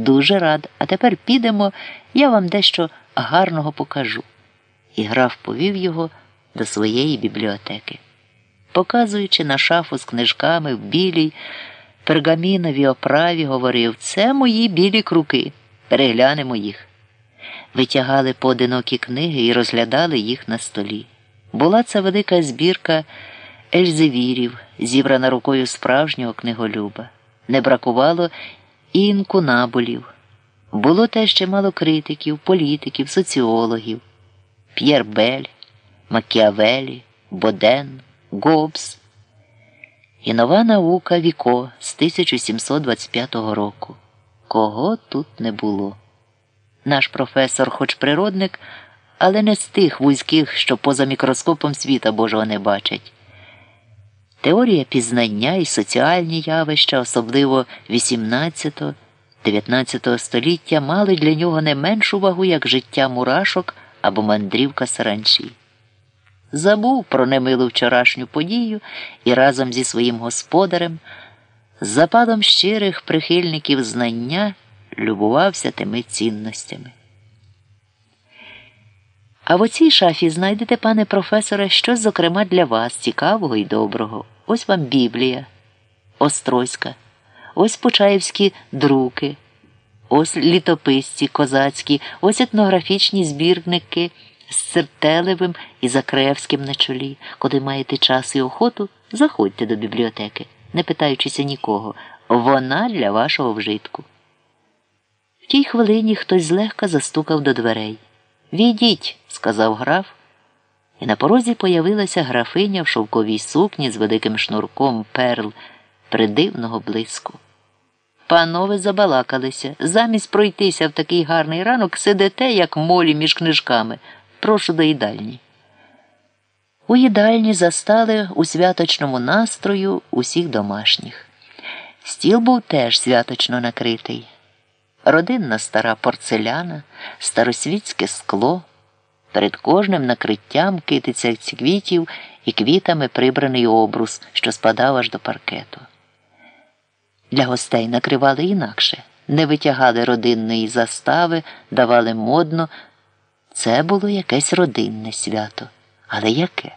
Дуже рад. А тепер підемо, я вам дещо гарного покажу. І граф повів його до своєї бібліотеки. Показуючи на шафу з книжками в білій пергаміновій оправі, говорив це мої білі круки. Переглянемо їх. Витягали поодинокі книги і розглядали їх на столі. Була це велика збірка ельзевірів, зібрана рукою справжнього книголюба. Не бракувало і інкунабулів. Було теж чимало критиків, політиків, соціологів П'єр Бель, Макіавелі, Боден, Гоббс і нова наука Віко з 1725 року. Кого тут не було. Наш професор, хоч природник, але не з тих вузьких, що поза мікроскопом світа Божого не бачать. Теорія пізнання і соціальні явища, особливо 18-19 століття, мали для нього не меншу вагу, як життя мурашок або мандрівка саранчі. Забув про немилу вчорашню подію і разом зі своїм господарем, з запалом щирих прихильників знання, любувався тими цінностями. А в оцій шафі знайдете, пане професоре, щось, зокрема, для вас цікавого і доброго. Ось вам Біблія, Острозька, ось Почаївські друки, ось літописці козацькі, ось етнографічні збірники з Цертелевим і Закревським на чолі. Коли маєте час і охоту, заходьте до бібліотеки, не питаючися нікого. Вона для вашого вжитку. В тій хвилині хтось злегка застукав до дверей. Відіть, сказав граф, і на порозі появилася графиня в шовковій сукні з великим шнурком перл придивного блиску. Панове забалакалися. Замість пройтися в такий гарний ранок сидите, як молі між книжками. Прошу до їдальні. У їдальні застали у святочному настрою усіх домашніх. Стіл був теж святочно накритий родинна стара порцеляна, старосвітське скло, перед кожним накриттям китиця квітів і квітами прибраний обрус, що спадав аж до паркету. Для гостей накривали інакше, не витягали родинної застави, давали модно. Це було якесь родинне свято. Але яке?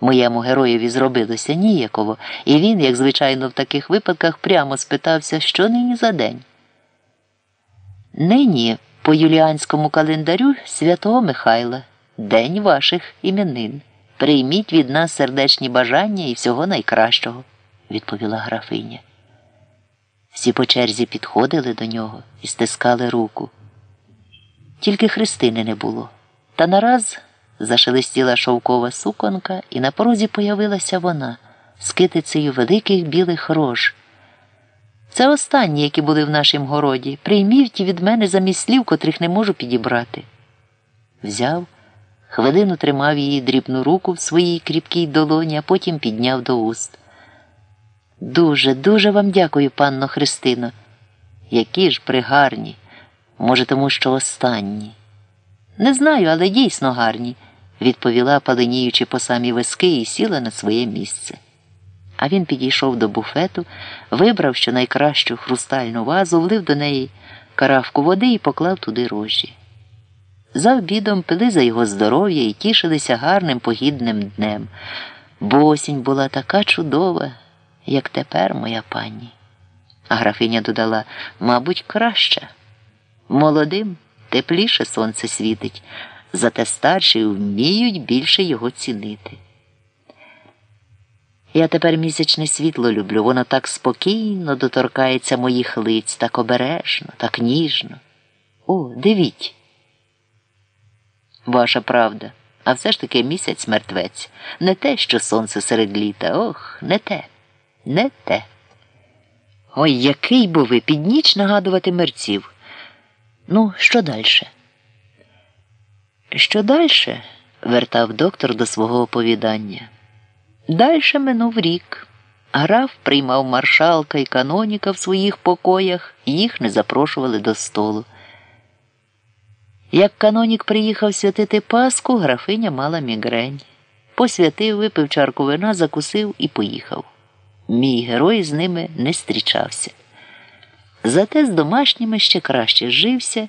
Моєму героєві зробилося ніяково, і він, як звичайно, в таких випадках прямо спитався, що нині за день. Нині по юліанському календарю святого Михайла, день ваших іменин. Прийміть від нас сердечні бажання і всього найкращого, відповіла графиня. Всі по черзі підходили до нього і стискали руку. Тільки Христини не було. Та нараз зашелестіла шовкова суконка, і на порозі появилася вона з китицею великих білих рож. Це останні, які були в нашім городі. Прийміть від мене замість слів, котрих не можу підібрати. Взяв, хвилину тримав її дрібну руку в своїй кріпкій долоні, а потім підняв до уст. Дуже, дуже вам дякую, панно Христино. Які ж пригарні. Може, тому що останні. Не знаю, але дійсно гарні, відповіла, паленіючи по самі виски, і сіла на своє місце. А він підійшов до буфету, вибрав що найкращу хрустальну вазу, влив до неї каравку води і поклав туди рожі. За обідом пили за його здоров'я і тішилися гарним погідним днем, бо осінь була така чудова, як тепер моя пані. А графиня додала, мабуть, краща. Молодим тепліше сонце світить, зате старші вміють більше його цінити. Я тепер місячне світло люблю, воно так спокійно доторкається моїх лиць, так обережно, так ніжно. О, дивіть. Ваша правда, а все ж таки місяць мертвець. Не те, що сонце серед літа. Ох, не те, не те. Ой, який бо ви під ніч нагадувати мерців. Ну, що дальше? Що дальше? вертав доктор до свого оповідання. Дальше минув рік. Граф приймав маршалка і каноніка в своїх покоях, їх не запрошували до столу. Як канонік приїхав святити Пасху, графиня мала мігрень. Посвятив, випив чарку вина, закусив і поїхав. Мій герой з ними не зустрічався. Зате з домашніми ще краще жився